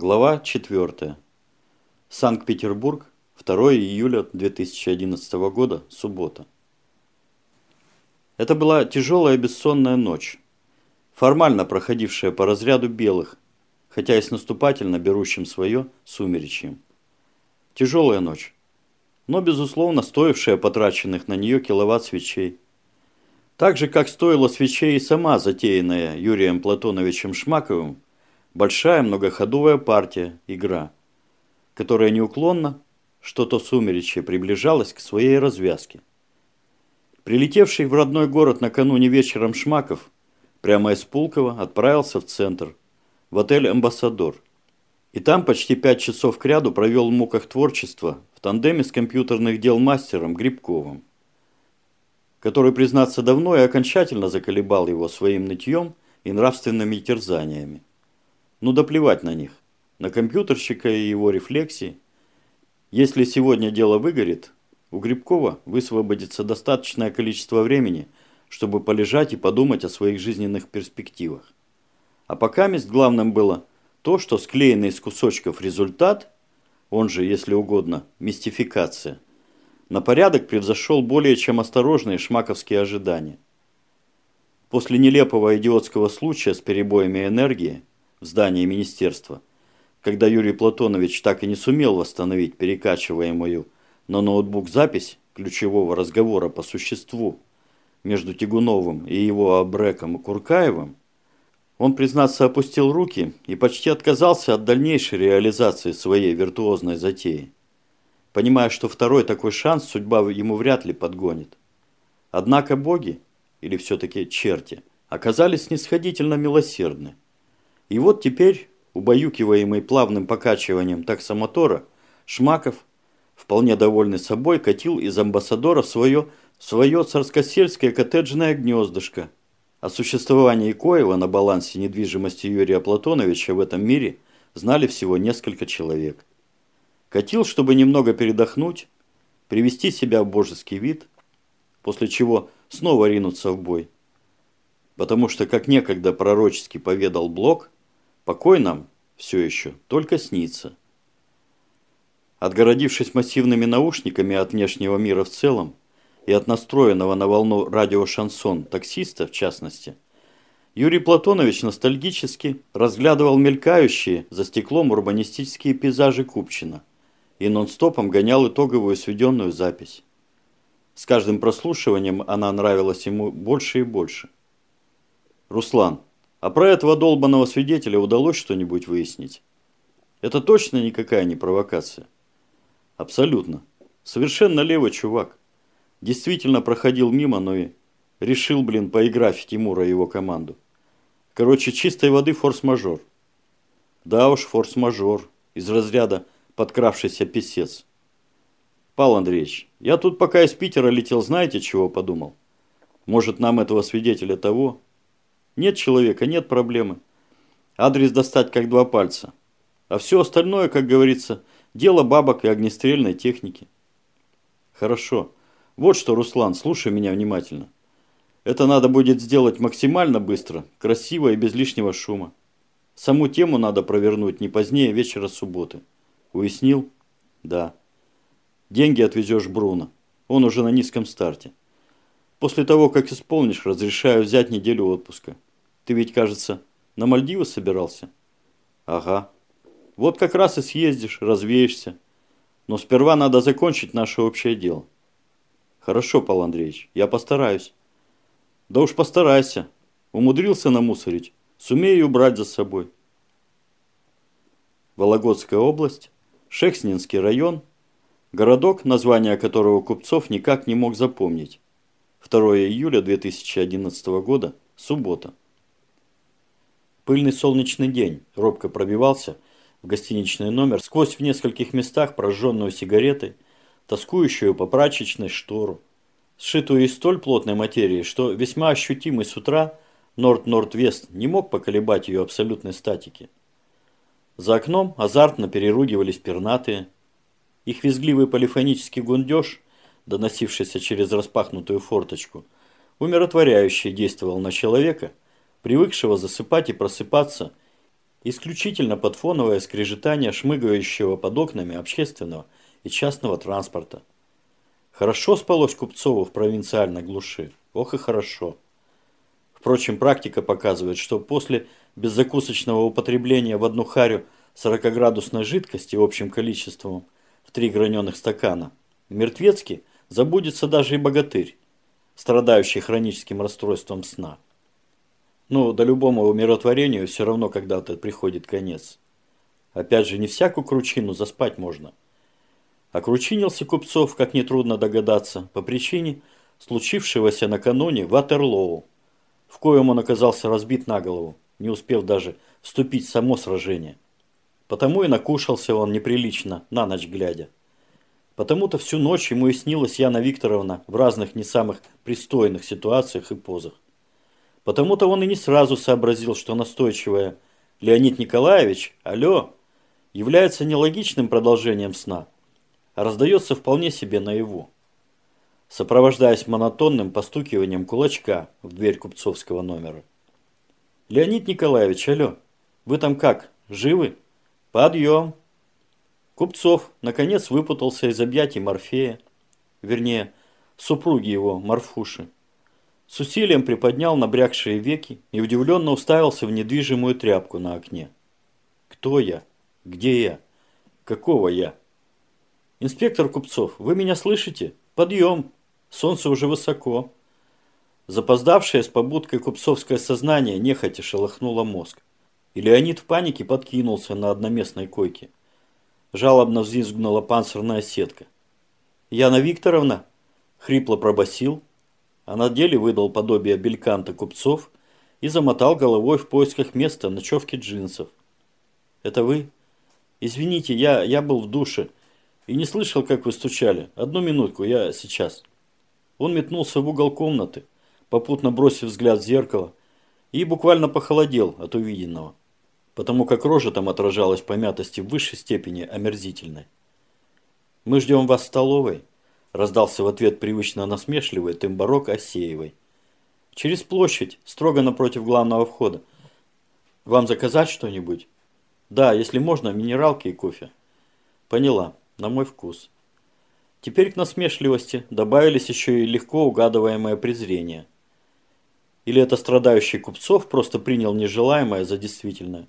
Глава 4. Санкт-Петербург, 2 июля 2011 года, суббота. Это была тяжелая бессонная ночь, формально проходившая по разряду белых, хотя и с наступательно берущим свое сумеречьем. Тяжелая ночь, но, безусловно, стоившая потраченных на нее киловатт свечей. Так же, как стоила свечей и сама затеянная Юрием Платоновичем Шмаковым большая многоходовая партия, игра, которая неуклонно, что-то сумеречье приближалась к своей развязке. Прилетевший в родной город накануне вечером Шмаков прямо из Пулково отправился в центр, в отель «Амбассадор». И там почти пять часов кряду провел в муках творчества в тандеме с компьютерных дел мастером Грибковым, который, признаться, давно и окончательно заколебал его своим нытьем и нравственными терзаниями. Ну да плевать на них, на компьютерщика и его рефлексии. Если сегодня дело выгорит, у Грибкова высвободится достаточное количество времени, чтобы полежать и подумать о своих жизненных перспективах. А пока мест главным было то, что склеенный из кусочков результат – он же, если угодно, мистификация, на порядок превзошел более чем осторожные шмаковские ожидания. После нелепого идиотского случая с перебоями энергии в здании министерства, когда Юрий Платонович так и не сумел восстановить перекачиваемую на ноутбук запись ключевого разговора по существу между Тягуновым и его абреком Куркаевым, он, признаться, опустил руки и почти отказался от дальнейшей реализации своей виртуозной затеи, понимая, что второй такой шанс судьба ему вряд ли подгонит. Однако боги, или все-таки черти, оказались снисходительно милосердны. И вот теперь, убаюкиваемый плавным покачиванием таксомотора, Шмаков, вполне довольный собой, катил из амбассадора свое, свое царскосельское коттеджное гнездышко – о существовании Коева на балансе недвижимости Юрия Платоновича в этом мире знали всего несколько человек. Катил, чтобы немного передохнуть, привести себя в божеский вид, после чего снова ринуться в бой. Потому что, как некогда пророчески поведал Блок, покой нам все еще только снится. Отгородившись массивными наушниками от внешнего мира в целом, и от настроенного на волну радиошансон таксиста, в частности, Юрий Платонович ностальгически разглядывал мелькающие за стеклом урбанистические пейзажи Купчина и нон-стопом гонял итоговую сведенную запись. С каждым прослушиванием она нравилась ему больше и больше. «Руслан, а про этого долбанного свидетеля удалось что-нибудь выяснить? Это точно никакая не провокация?» «Абсолютно. Совершенно левый чувак действительно проходил мимо, но и решил, блин, поиграть в Тимура и его команду. Короче, чистой воды форс-мажор. Да уж, форс-мажор. Из разряда подкравшийся писец. Павел Андреевич, я тут пока из Питера летел, знаете, чего подумал? Может, нам этого свидетеля того? Нет человека, нет проблемы. Адрес достать как два пальца. А все остальное, как говорится, дело бабок и огнестрельной техники. Хорошо. Вот что, Руслан, слушай меня внимательно. Это надо будет сделать максимально быстро, красиво и без лишнего шума. Саму тему надо провернуть не позднее вечера субботы. Уяснил? Да. Деньги отвезешь Бруно. Он уже на низком старте. После того, как исполнишь, разрешаю взять неделю отпуска. Ты ведь, кажется, на Мальдивы собирался? Ага. Вот как раз и съездишь, развеешься. Но сперва надо закончить наше общее дело. Хорошо, Павел Андреевич, я постараюсь. Да уж постарайся. Умудрился намусорить. Сумею убрать за собой. Вологодская область, Шехснинский район, городок, название которого Купцов никак не мог запомнить. 2 июля 2011 года, суббота. Пыльный солнечный день робко пробивался в гостиничный номер сквозь в нескольких местах прожженную сигаретой, тоскующую по прачечной штору, сшитую из столь плотной материи, что весьма ощутимый с утра Норд-Норд-Вест не мог поколебать ее абсолютной статики. За окном азартно переругивались пернатые. Их визгливый полифонический гундеж, доносившийся через распахнутую форточку, умиротворяюще действовал на человека, привыкшего засыпать и просыпаться, исключительно под фоновое скрежетание шмыгающего под окнами общественного и частного транспорта. Хорошо спалось Купцову в провинциальной глуши. Ох и хорошо. Впрочем, практика показывает, что после беззакусочного употребления в одну харю 40-градусной жидкости общим количеством в три граненых стакана, мертвецки забудется даже и богатырь, страдающий хроническим расстройством сна. Но до любому умиротворению все равно когда-то приходит конец. Опять же, не всякую кручину заспать можно. Окручинился Купцов, как нетрудно догадаться, по причине случившегося накануне Ватерлоу, в коем он оказался разбит на голову, не успев даже вступить в само сражение. Потому и накушался он неприлично, на ночь глядя. Потому-то всю ночь ему и снилась Яна Викторовна в разных не самых пристойных ситуациях и позах. Потому-то он и не сразу сообразил, что настойчивая Леонид Николаевич, алло, является нелогичным продолжением сна, а раздается вполне себе наяву. Сопровождаясь монотонным постукиванием кулачка в дверь купцовского номера. «Леонид Николаевич, алло, вы там как, живы? Подъем!» Купцов, наконец, выпутался из объятий Морфея, вернее, супруги его, Марфуши. С усилием приподнял набрякшие веки и удивленно уставился в недвижимую тряпку на окне. Кто я? Где я? Какого я? Инспектор Купцов, вы меня слышите? Подъем! Солнце уже высоко. Запоздавшее с побудкой купцовское сознание нехотя шелохнуло мозг. И Леонид в панике подкинулся на одноместной койке. Жалобно взвизгнула панцирная сетка. «Яна Викторовна?» – хрипло пробасил, а на деле выдал подобие бельканта купцов и замотал головой в поисках места ночевки джинсов. «Это вы?» «Извините, я, я был в душе и не слышал, как вы стучали. Одну минутку, я сейчас». Он метнулся в угол комнаты, попутно бросив взгляд в зеркало, и буквально похолодел от увиденного, потому как рожа там отражалась помятости в высшей степени омерзительной. «Мы ждем вас в столовой», Раздался в ответ привычно насмешливый тембарок Осеевой. Через площадь, строго напротив главного входа. Вам заказать что-нибудь? Да, если можно, минералки и кофе. Поняла, на мой вкус. Теперь к насмешливости добавились еще и легко угадываемое презрение. Или это страдающий Купцов просто принял нежелаемое за действительное?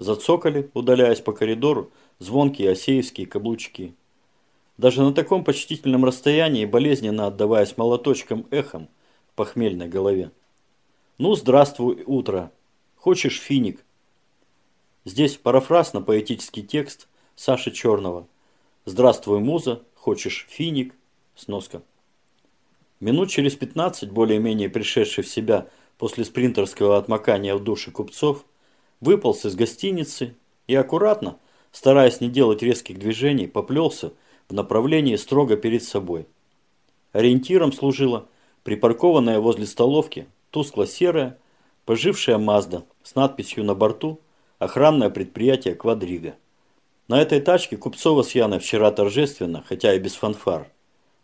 Зацокали, удаляясь по коридору, звонкие осеевские каблучки. Даже на таком почтительном расстоянии, болезненно отдаваясь молоточком эхом в похмельной голове. Ну, здравствуй, утро. Хочешь финик? Здесь парафраз на поэтический текст Саши Черного. Здравствуй, муза, хочешь финик? Сноска. Минут через 15, более-менее пришедший в себя после спринтерского отмокания в душе купцов, выполз из гостиницы и аккуратно, стараясь не делать резких движений, поплелся в направлении строго перед собой. Ориентиром служила припаркованная возле столовки тускло-серая, пожившая Мазда с надписью на борту «Охранное предприятие Квадрига». На этой тачке Купцова с Яной вчера торжественно, хотя и без фанфар,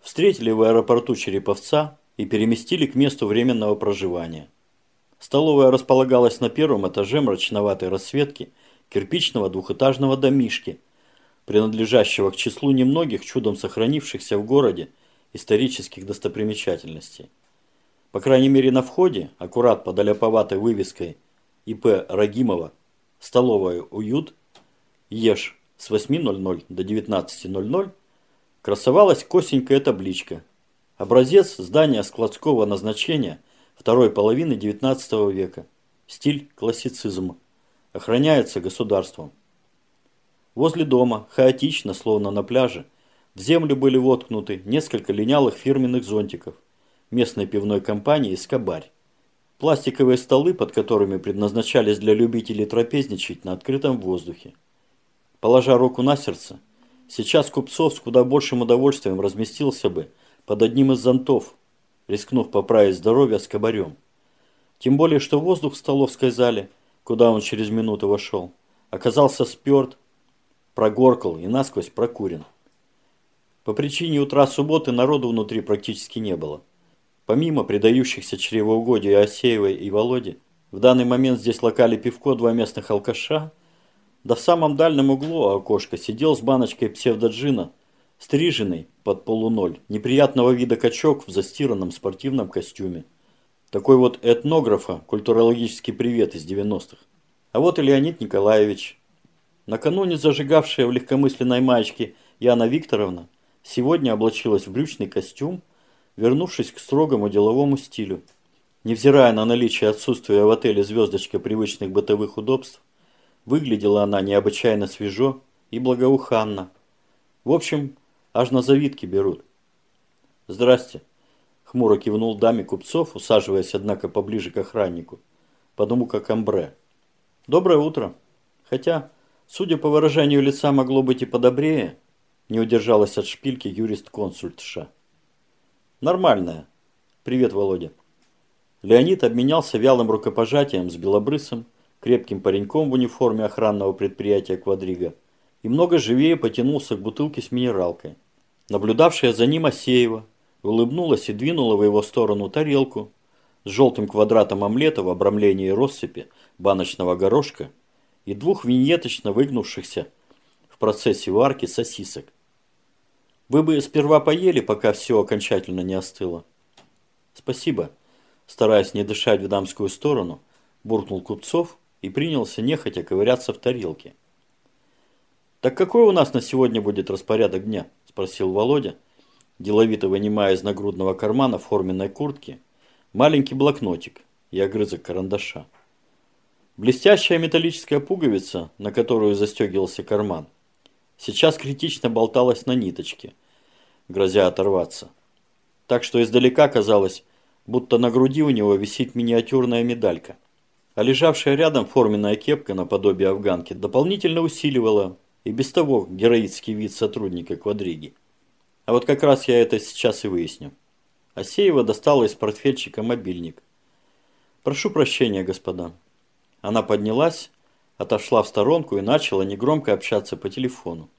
встретили в аэропорту Череповца и переместили к месту временного проживания. Столовая располагалась на первом этаже мрачноватой расцветки кирпичного двухэтажного домишки – принадлежащего к числу немногих чудом сохранившихся в городе исторических достопримечательностей. По крайней мере на входе, аккурат под аляповатой вывеской ИП Рагимова «Столовая уют», «Ешь» с 8.00 до 19.00 красовалась косенькая табличка «Образец здания складского назначения второй половины XIX века. Стиль классицизм. Охраняется государством». Возле дома, хаотично, словно на пляже, в землю были воткнуты несколько линялых фирменных зонтиков местной пивной компании «Скобарь». Пластиковые столы, под которыми предназначались для любителей трапезничать на открытом воздухе. Положа руку на сердце, сейчас Купцов с куда большим удовольствием разместился бы под одним из зонтов, рискнув поправить здоровье с кабарем. Тем более, что воздух в столовской зале, куда он через минуту вошел, оказался сперт прогоркал и насквозь прокурен. По причине утра субботы народу внутри практически не было. Помимо предающихся чревоугодию Осеевой и Володи, В данный момент здесь локали пивко два местных алкаша, да в самом дальнем углу окошка сидел с баночкой псевдоджина, стриженный под полуноль, неприятного вида качок в застиранном спортивном костюме. Такой вот этнографа, культурологический привет из 90-х. А вот и Леонид Николаевич. Накануне зажигавшая в легкомысленной маечке Яна Викторовна сегодня облачилась в брючный костюм, вернувшись к строгому деловому стилю. Невзирая на наличие отсутствия в отеле звездочка привычных бытовых удобств, выглядела она необычайно свежо и благоуханно. В общем, аж на завидки берут. «Здрасте», – хмуро кивнул даме купцов, усаживаясь, однако, поближе к охраннику, потому как амбре. «Доброе утро. Хотя, судя по выражению лица, могло быть и подобрее», – не удержалась от шпильки юрист-консультша. «Нормальная. Привет, Володя». Леонид обменялся вялым рукопожатием с белобрысом, крепким пареньком в униформе охранного предприятия «Квадрига» и много живее потянулся к бутылке с минералкой. Наблюдавшая за ним Асеева улыбнулась и двинула в его сторону тарелку с желтым квадратом омлета в обрамлении россыпи, баночного горошка и двух виньеточно выгнувшихся в процессе варки сосисок. Вы бы сперва поели, пока все окончательно не остыло. Спасибо. Стараясь не дышать в дамскую сторону, буркнул Купцов и принялся нехотя ковыряться в тарелке. «Так какой у нас на сегодня будет распорядок дня?» – спросил Володя, деловито вынимая из нагрудного кармана форменной куртки маленький блокнотик и огрызок карандаша. Блестящая металлическая пуговица, на которую застегивался карман, сейчас критично болталась на ниточке, грозя оторваться. Так что издалека казалось, будто на груди у него висит миниатюрная медалька а лежавшая рядом форменная кепка наподобие афганки дополнительно усиливала и без того героический вид сотрудника квадриги. А вот как раз я это сейчас и выясню. Асеева достала из портфельчика мобильник. «Прошу прощения, господа». Она поднялась, отошла в сторонку и начала негромко общаться по телефону.